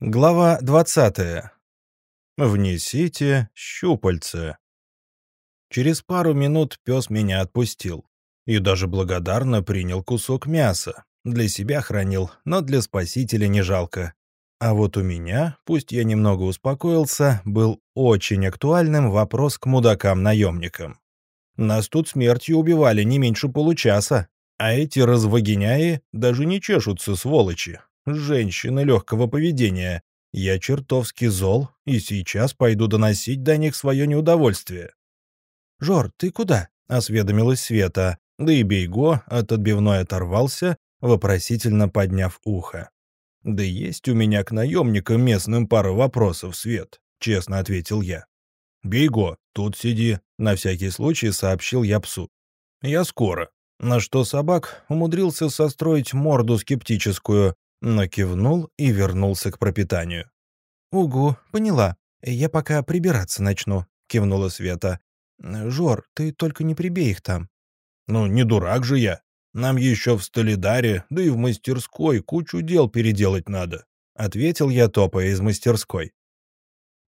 Глава 20. Внесите щупальце. Через пару минут пес меня отпустил. И даже благодарно принял кусок мяса. Для себя хранил, но для спасителя не жалко. А вот у меня, пусть я немного успокоился, был очень актуальным вопрос к мудакам-наемникам. Нас тут смертью убивали не меньше получаса, а эти развагиняи даже не чешутся, сволочи, женщины легкого поведения. Я чертовски зол, и сейчас пойду доносить до них свое неудовольствие. «Жор, ты куда?» — осведомилась Света, да и Бейго от отбивной оторвался, вопросительно подняв ухо. «Да есть у меня к наемникам местным пару вопросов, Свет», — честно ответил я. «Бейго, тут сиди», — на всякий случай сообщил я псу. «Я скоро». На что собак умудрился состроить морду скептическую, но кивнул и вернулся к пропитанию. «Угу, поняла. Я пока прибираться начну», — кивнула Света. «Жор, ты только не прибей их там». «Ну, не дурак же я. Нам еще в Столидаре, да и в мастерской кучу дел переделать надо», — ответил я, топая из мастерской.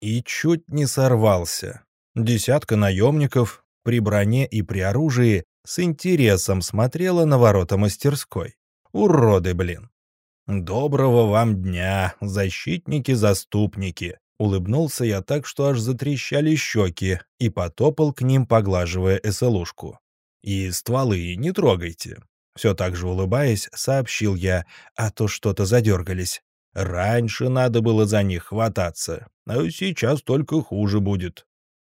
И чуть не сорвался. Десятка наемников при броне и при оружии с интересом смотрела на ворота мастерской. Уроды, блин. «Доброго вам дня, защитники-заступники!» Улыбнулся я так, что аж затрещали щеки, и потопал к ним, поглаживая СЛУшку. «И стволы не трогайте!» Все так же улыбаясь, сообщил я, а то что-то задергались. «Раньше надо было за них хвататься, а сейчас только хуже будет».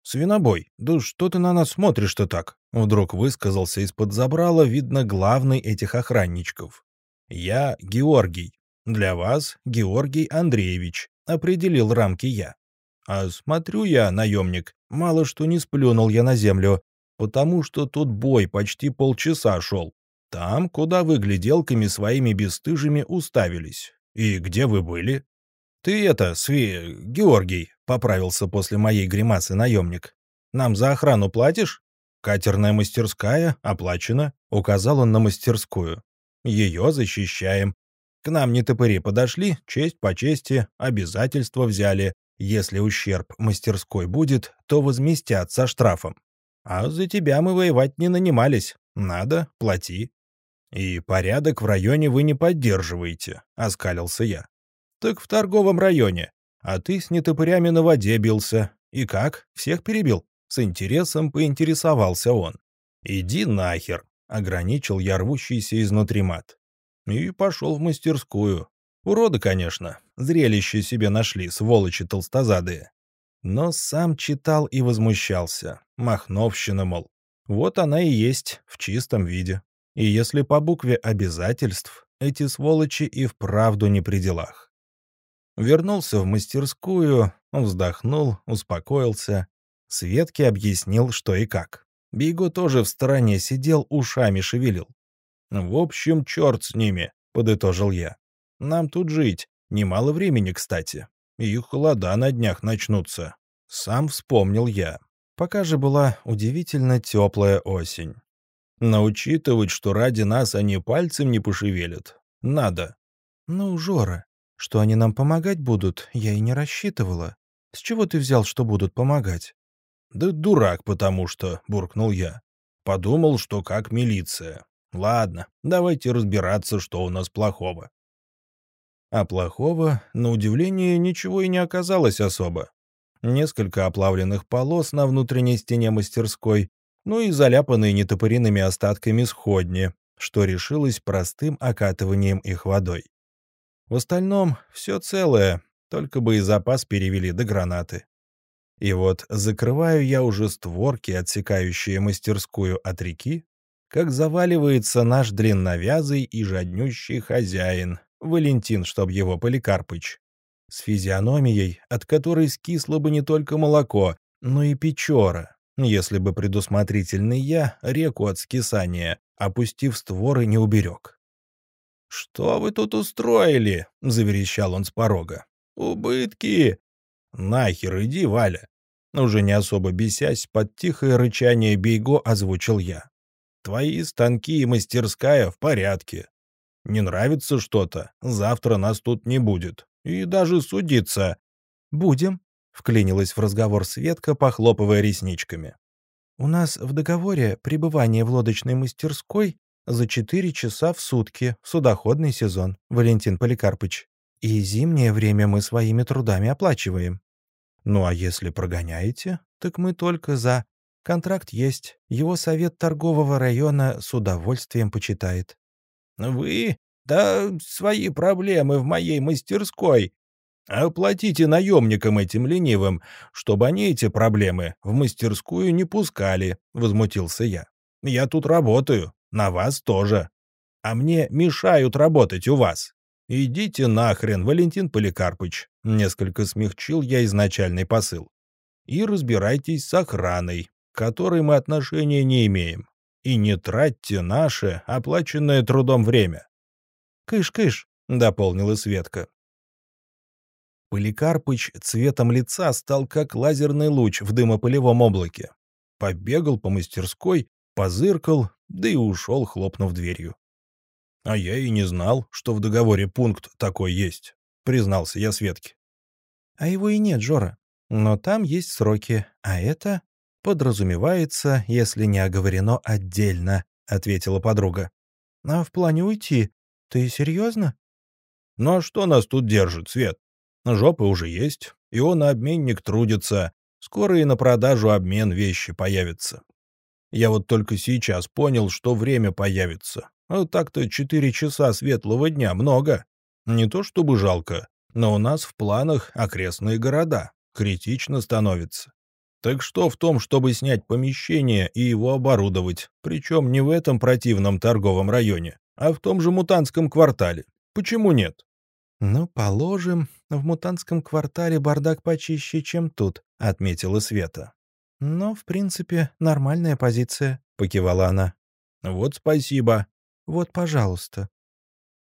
«Свинобой, да что ты на нас смотришь-то так?» Вдруг высказался из-под забрала, видно, главный этих охранничков. «Я Георгий. Для вас Георгий Андреевич», — определил рамки я. А смотрю я, наемник, мало что не сплюнул я на землю, потому что тут бой почти полчаса шел. Там, куда вы гляделками своими бесстыжими уставились. И где вы были? Ты это, Сви... Георгий, — поправился после моей гримасы наемник. Нам за охрану платишь? Катерная мастерская, оплачена, — указал он на мастерскую. Ее защищаем. К нам не топыри подошли, честь по чести, обязательства взяли. Если ущерб мастерской будет, то возместят со штрафом. А за тебя мы воевать не нанимались. Надо, плати. И порядок в районе вы не поддерживаете, — оскалился я. Так в торговом районе. А ты с нетопырями на воде бился. И как? Всех перебил? С интересом поинтересовался он. Иди нахер, Ограничил я рвущийся изнутри мат. И пошел в мастерскую. Уроды, конечно. Зрелище себе нашли, сволочи толстозадые. Но сам читал и возмущался. Махновщина, мол. Вот она и есть, в чистом виде. И если по букве обязательств, эти сволочи и вправду не при делах. Вернулся в мастерскую, вздохнул, успокоился. Светке объяснил, что и как. Биго тоже в стороне сидел, ушами шевелил. «В общем, черт с ними», — подытожил я. «Нам тут жить. Немало времени, кстати. И холода на днях начнутся». Сам вспомнил я. Пока же была удивительно теплая осень. Но учитывать, что ради нас они пальцем не пошевелят, надо. «Ну, Жора, что они нам помогать будут, я и не рассчитывала. С чего ты взял, что будут помогать?» «Да дурак, потому что», — буркнул я. «Подумал, что как милиция. Ладно, давайте разбираться, что у нас плохого». А плохого, на удивление, ничего и не оказалось особо. Несколько оплавленных полос на внутренней стене мастерской, ну и заляпанные нетопыриными остатками сходни, что решилось простым окатыванием их водой. В остальном все целое, только бы и запас перевели до гранаты. И вот закрываю я уже створки, отсекающие мастерскую от реки, как заваливается наш длинновязый и жаднющий хозяин, Валентин, чтоб его Поликарпыч, с физиономией, от которой скисло бы не только молоко, но и печора, если бы предусмотрительный я реку от скисания, опустив створы, не уберег. «Что вы тут устроили?» — заверещал он с порога. «Убытки! «Нахер иди, Валя!» Уже не особо бесясь, под тихое рычание Бейго озвучил я. «Твои станки и мастерская в порядке. Не нравится что-то, завтра нас тут не будет. и даже судиться». «Будем», — вклинилась в разговор Светка, похлопывая ресничками. «У нас в договоре пребывание в лодочной мастерской за четыре часа в сутки, судоходный сезон, Валентин Поликарпыч. И зимнее время мы своими трудами оплачиваем. Ну а если прогоняете, так мы только за. Контракт есть, его совет торгового района с удовольствием почитает. Вы? Да свои проблемы в моей мастерской. Оплатите наемникам этим ленивым, чтобы они эти проблемы в мастерскую не пускали, возмутился я. Я тут работаю, на вас тоже. А мне мешают работать у вас. «Идите нахрен, Валентин Поликарпыч», — несколько смягчил я изначальный посыл. «И разбирайтесь с охраной, к которой мы отношения не имеем. И не тратьте наше, оплаченное трудом время». «Кыш-кыш», — дополнила Светка. Поликарпыч цветом лица стал как лазерный луч в дымопылевом облаке. Побегал по мастерской, позыркал, да и ушел, хлопнув дверью. «А я и не знал, что в договоре пункт такой есть», — признался я Светке. «А его и нет, Жора. Но там есть сроки, а это подразумевается, если не оговорено отдельно», — ответила подруга. «А в плане уйти? Ты серьезно?» «Ну а что нас тут держит, Свет? Жопы уже есть, и он обменник трудится. Скоро и на продажу обмен вещи появится. Я вот только сейчас понял, что время появится. А так-то четыре часа светлого дня много. Не то чтобы жалко, но у нас в планах окрестные города. Критично становится. Так что в том, чтобы снять помещение и его оборудовать, причем не в этом противном торговом районе, а в том же мутантском квартале. Почему нет? «Ну, положим, в мутантском квартале бардак почище, чем тут», — отметила Света. «Но, в принципе, нормальная позиция», — покивала она. «Вот спасибо», вот, пожалуйста».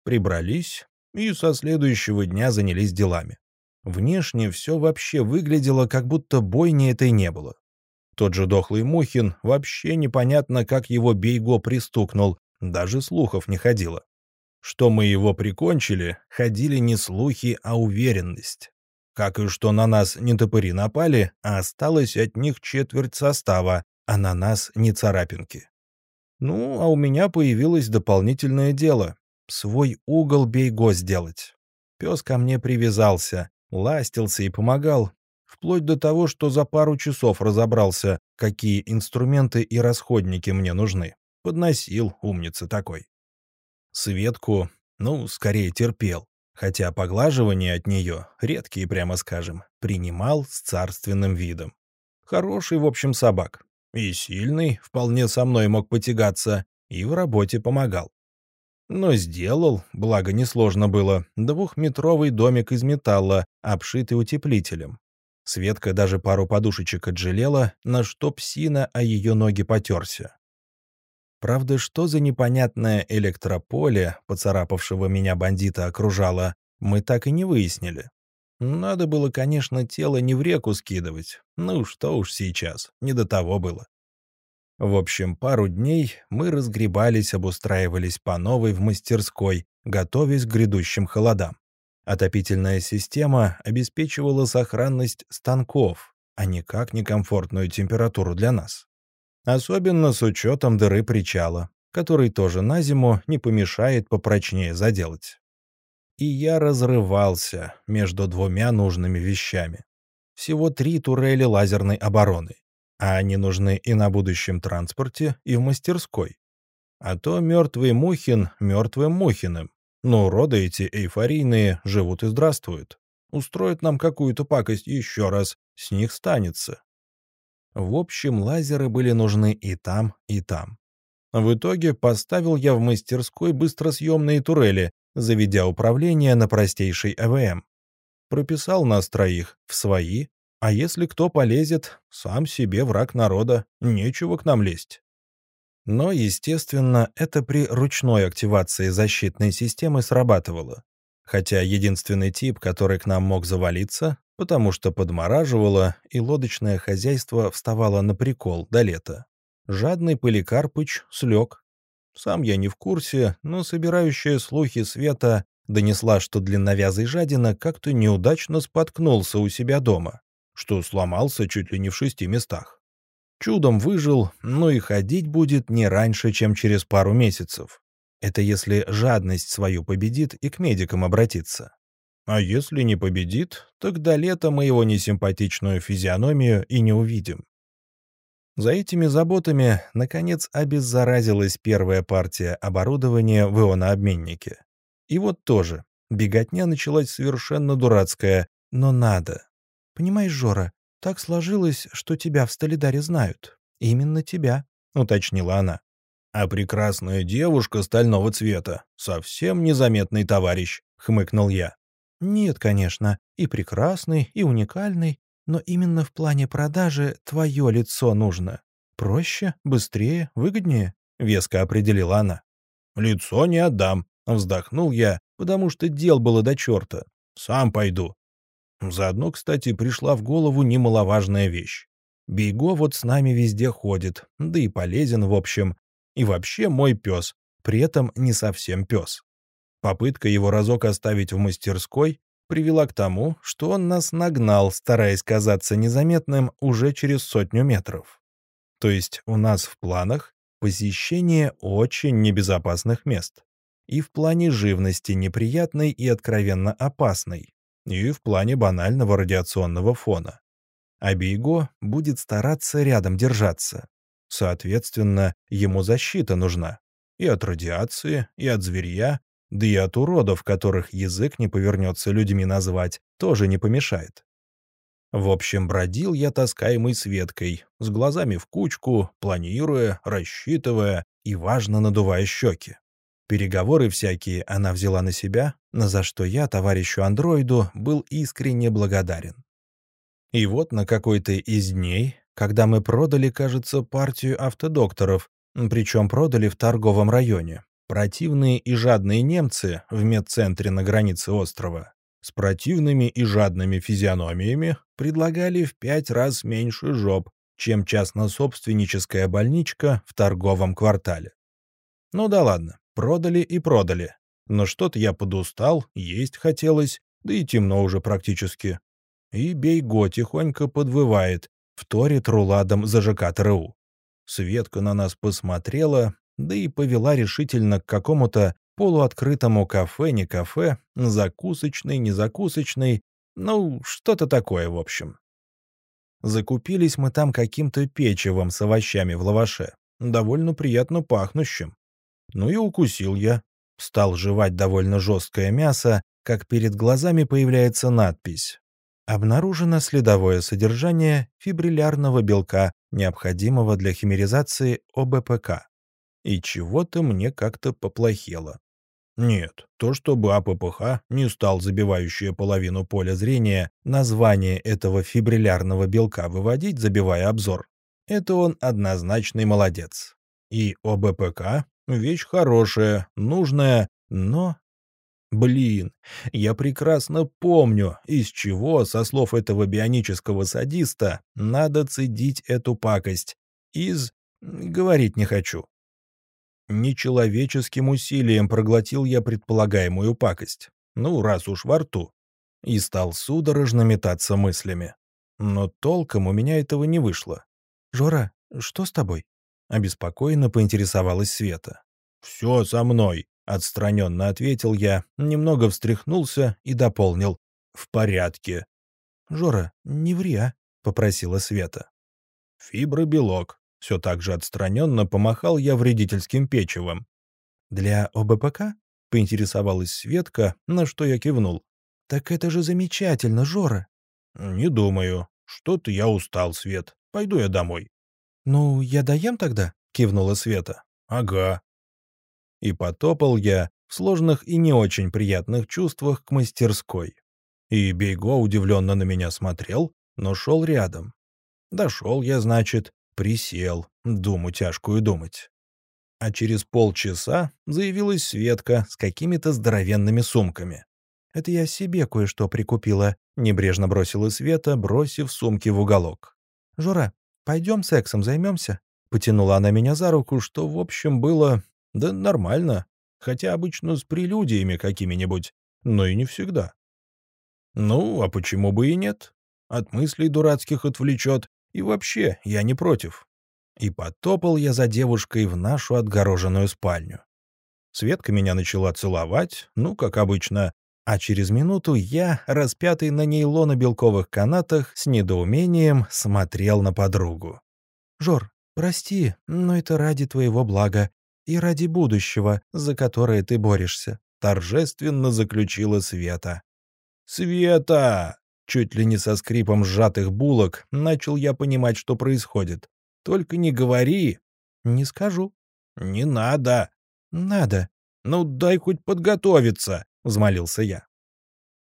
Прибрались и со следующего дня занялись делами. Внешне все вообще выглядело, как будто бойни этой не было. Тот же дохлый Мухин, вообще непонятно, как его Бейго пристукнул, даже слухов не ходило. Что мы его прикончили, ходили не слухи, а уверенность. Как и что на нас не топыри напали, а осталось от них четверть состава, а на нас не царапинки. Ну, а у меня появилось дополнительное дело — свой угол бейго сделать. Пес ко мне привязался, ластился и помогал, вплоть до того, что за пару часов разобрался, какие инструменты и расходники мне нужны. Подносил, умница такой. Светку, ну, скорее терпел, хотя поглаживания от нее, редкие, прямо скажем, принимал с царственным видом. Хороший, в общем, собак. И сильный, вполне со мной мог потягаться, и в работе помогал. Но сделал, благо несложно было, двухметровый домик из металла, обшитый утеплителем. Светка даже пару подушечек отжалела, на что псина о ее ноги потерся. Правда, что за непонятное электрополе, поцарапавшего меня бандита, окружало, мы так и не выяснили. Надо было, конечно, тело не в реку скидывать. Ну, что уж сейчас, не до того было. В общем, пару дней мы разгребались, обустраивались по новой в мастерской, готовясь к грядущим холодам. Отопительная система обеспечивала сохранность станков, а никак не комфортную температуру для нас. Особенно с учетом дыры причала, который тоже на зиму не помешает попрочнее заделать и я разрывался между двумя нужными вещами. Всего три турели лазерной обороны, а они нужны и на будущем транспорте, и в мастерской. А то мертвый Мухин мертвым Мухиным. Но роды эти эйфорийные живут и здравствуют. Устроят нам какую-то пакость еще раз, с них станется. В общем, лазеры были нужны и там, и там. В итоге поставил я в мастерской быстросъемные турели, заведя управление на простейшей ЭВМ. Прописал нас троих в свои, а если кто полезет, сам себе враг народа, нечего к нам лезть. Но, естественно, это при ручной активации защитной системы срабатывало. Хотя единственный тип, который к нам мог завалиться, потому что подмораживало, и лодочное хозяйство вставало на прикол до лета. Жадный Поликарпыч слег, сам я не в курсе, но собирающая слухи Света донесла, что длинновязый жадина как-то неудачно споткнулся у себя дома, что сломался чуть ли не в шести местах. Чудом выжил, но и ходить будет не раньше, чем через пару месяцев. Это если жадность свою победит и к медикам обратиться. А если не победит, так до лета мы его несимпатичную физиономию и не увидим. За этими заботами, наконец, обеззаразилась первая партия оборудования в ионообменнике. И вот тоже, беготня началась совершенно дурацкая, но надо. «Понимаешь, Жора, так сложилось, что тебя в Столидаре знают. Именно тебя», — уточнила она. «А прекрасная девушка стального цвета, совсем незаметный товарищ», — хмыкнул я. «Нет, конечно, и прекрасный, и уникальный, но именно в плане продажи твое лицо нужно. Проще, быстрее, выгоднее», — веско определила она. «Лицо не отдам», Вздохнул я, потому что дел было до черта. Сам пойду. Заодно, кстати, пришла в голову немаловажная вещь. Бейго вот с нами везде ходит, да и полезен в общем. И вообще мой пес, при этом не совсем пес. Попытка его разок оставить в мастерской привела к тому, что он нас нагнал, стараясь казаться незаметным уже через сотню метров. То есть у нас в планах посещение очень небезопасных мест и в плане живности неприятной и откровенно опасной, и в плане банального радиационного фона. А Бейго будет стараться рядом держаться. Соответственно, ему защита нужна. И от радиации, и от зверья, да и от уродов, которых язык не повернется людьми назвать, тоже не помешает. В общем, бродил я таскаемый Светкой, с глазами в кучку, планируя, рассчитывая и, важно, надувая щеки. Переговоры всякие она взяла на себя, на за что я, товарищу андроиду, был искренне благодарен. И вот на какой-то из дней, когда мы продали, кажется, партию автодокторов, причем продали в торговом районе, противные и жадные немцы в медцентре на границе острова с противными и жадными физиономиями предлагали в пять раз меньше жоп, чем частно-собственническая больничка в торговом квартале. Ну да ладно, Продали и продали. Но что-то я подустал, есть хотелось, да и темно уже практически. И Бейго тихонько подвывает, вторит руладом за ЖК ТРУ. Светка на нас посмотрела, да и повела решительно к какому-то полуоткрытому кафе, не кафе, закусочный, не закусочный, ну, что-то такое, в общем. Закупились мы там каким-то печевом с овощами в лаваше, довольно приятно пахнущим. Ну и укусил я. Стал жевать довольно жесткое мясо, как перед глазами появляется надпись. Обнаружено следовое содержание фибриллярного белка, необходимого для химеризации ОБПК. И чего-то мне как-то поплохело. Нет, то, чтобы АППХ не стал забивающее половину поля зрения название этого фибриллярного белка выводить, забивая обзор, это он однозначный молодец. И ОБПК Вещь хорошая, нужная, но... Блин, я прекрасно помню, из чего, со слов этого бионического садиста, надо цедить эту пакость. Из... говорить не хочу. Нечеловеческим усилием проглотил я предполагаемую пакость. Ну, раз уж во рту. И стал судорожно метаться мыслями. Но толком у меня этого не вышло. «Жора, что с тобой?» Обеспокоенно поинтересовалась Света. «Все со мной», — отстраненно ответил я, немного встряхнулся и дополнил. «В порядке». «Жора, не ври, а?» — попросила Света. «Фибробелок». Все так же отстраненно помахал я вредительским печевом. «Для ОБПК?» — поинтересовалась Светка, на что я кивнул. «Так это же замечательно, Жора!» «Не думаю. Что-то я устал, Свет. Пойду я домой». «Ну, я доем тогда?» — кивнула Света. «Ага». И потопал я в сложных и не очень приятных чувствах к мастерской. И Бейго удивленно на меня смотрел, но шел рядом. Дошел я, значит, присел, думу тяжкую думать. А через полчаса заявилась Светка с какими-то здоровенными сумками. «Это я себе кое-что прикупила», — небрежно бросила Света, бросив сумки в уголок. «Жора, «Пойдем сексом займемся?» Потянула она меня за руку, что, в общем, было... Да нормально. хотя обычно с прелюдиями какими-нибудь, но и не всегда. Ну, а почему бы и нет? От мыслей дурацких отвлечет, и вообще я не против. И потопал я за девушкой в нашу отгороженную спальню. Светка меня начала целовать, ну, как обычно, а через минуту я, распятый на нейлоно-белковых канатах, с недоумением смотрел на подругу. «Жор, прости, но это ради твоего блага и ради будущего, за которое ты борешься», торжественно заключила Света. «Света!» Чуть ли не со скрипом сжатых булок начал я понимать, что происходит. «Только не говори!» «Не скажу». «Не надо!» «Надо». «Ну, дай хоть подготовиться!» — взмолился я.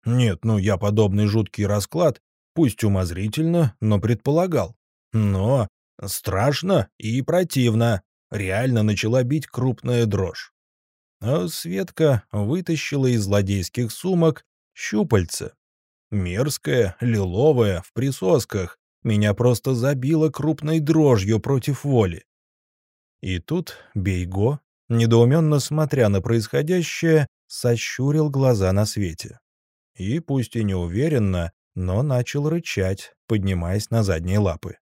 Нет, ну я подобный жуткий расклад, пусть умозрительно, но предполагал. Но страшно и противно. Реально начала бить крупная дрожь. А Светка вытащила из злодейских сумок щупальце. Мерзкое, лиловое, в присосках. Меня просто забило крупной дрожью против воли. И тут Бейго, недоуменно смотря на происходящее, сощурил глаза на свете. И, пусть и неуверенно, но начал рычать, поднимаясь на задние лапы.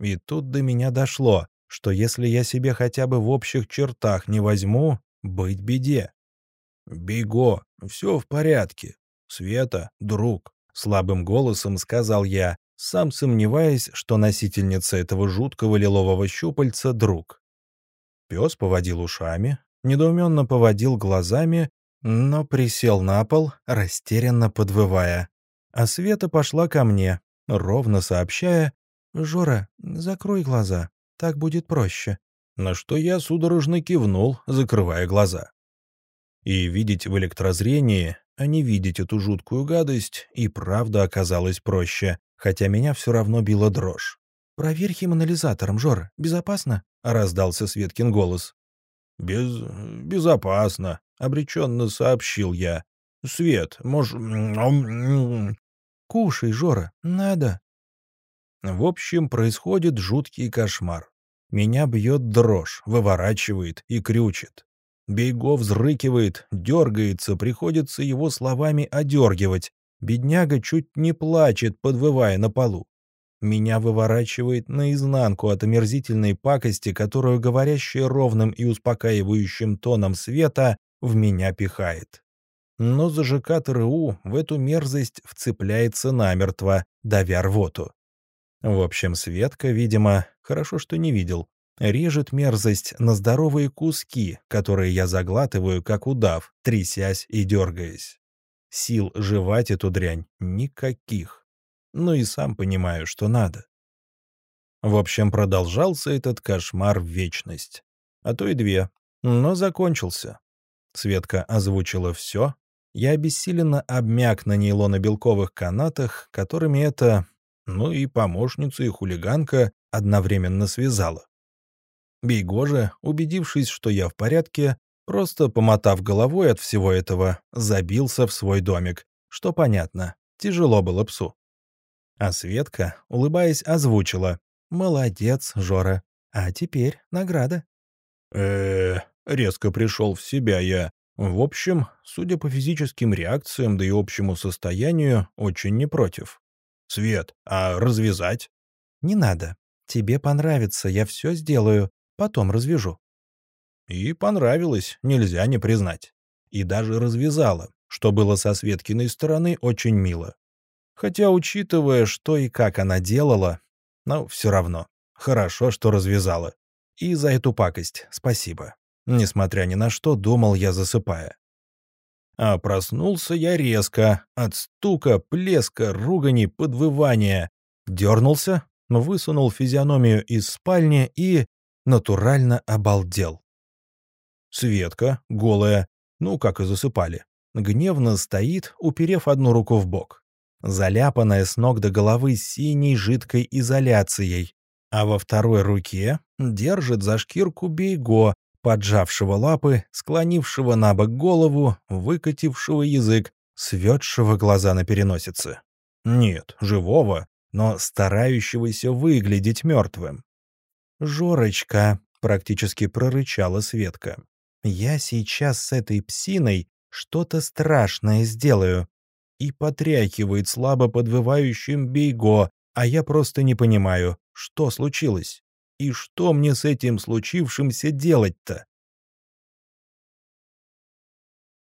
И тут до меня дошло, что если я себе хотя бы в общих чертах не возьму, быть беде. «Бего, все в порядке. Света, друг», — слабым голосом сказал я, сам сомневаясь, что носительница этого жуткого лилового щупальца — друг. Пес поводил ушами, недоуменно поводил глазами но присел на пол, растерянно подвывая. А Света пошла ко мне, ровно сообщая, «Жора, закрой глаза, так будет проще». На что я судорожно кивнул, закрывая глаза. И видеть в электрозрении, а не видеть эту жуткую гадость, и правда оказалось проще, хотя меня все равно била дрожь. «Проверь химанализатором, Жора, безопасно?» — раздался Светкин голос. «Без... безопасно», — обреченно сообщил я. «Свет, может...» «Кушай, Жора, надо». В общем, происходит жуткий кошмар. Меня бьет дрожь, выворачивает и крючит. Бейго взрыкивает, дергается, приходится его словами одергивать. Бедняга чуть не плачет, подвывая на полу. Меня выворачивает наизнанку от омерзительной пакости, которую говорящая ровным и успокаивающим тоном света в меня пихает. Но ЗЖК ТРУ в эту мерзость вцепляется намертво, давя рвоту. В общем, Светка, видимо, хорошо, что не видел, режет мерзость на здоровые куски, которые я заглатываю, как удав, трясясь и дергаясь. Сил жевать эту дрянь никаких но и сам понимаю, что надо. В общем, продолжался этот кошмар в вечность. А то и две. Но закончился. Светка озвучила все. Я обессиленно обмяк на нейлонно-белковых канатах, которыми это, ну и помощница, и хулиганка одновременно связала. Бейго же, убедившись, что я в порядке, просто помотав головой от всего этого, забился в свой домик, что понятно, тяжело было псу. А Светка, улыбаясь, озвучила. «Молодец, Жора. А теперь награда». э резко пришел в себя я. В общем, судя по физическим реакциям, да и общему состоянию, очень не против. «Свет, а развязать?» «Не надо. Тебе понравится, я все сделаю. Потом развяжу». И понравилось, нельзя не признать. И даже развязала, что было со Светкиной стороны очень мило. Хотя, учитывая, что и как она делала, но все равно, хорошо, что развязала. И за эту пакость спасибо. Несмотря ни на что, думал я, засыпая. А проснулся я резко, от стука, плеска, ругани, подвывания. Дернулся, высунул физиономию из спальни и натурально обалдел. Светка, голая, ну, как и засыпали, гневно стоит, уперев одну руку в бок заляпанная с ног до головы синей жидкой изоляцией, а во второй руке держит за шкирку бейго, поджавшего лапы, склонившего на бок голову, выкатившего язык, светшего глаза на переносице. Нет, живого, но старающегося выглядеть мертвым. «Жорочка», — практически прорычала Светка. Я сейчас с этой псиной что-то страшное сделаю. И потряхивает слабо подвывающим Бейго, а я просто не понимаю, что случилось. И что мне с этим случившимся делать-то?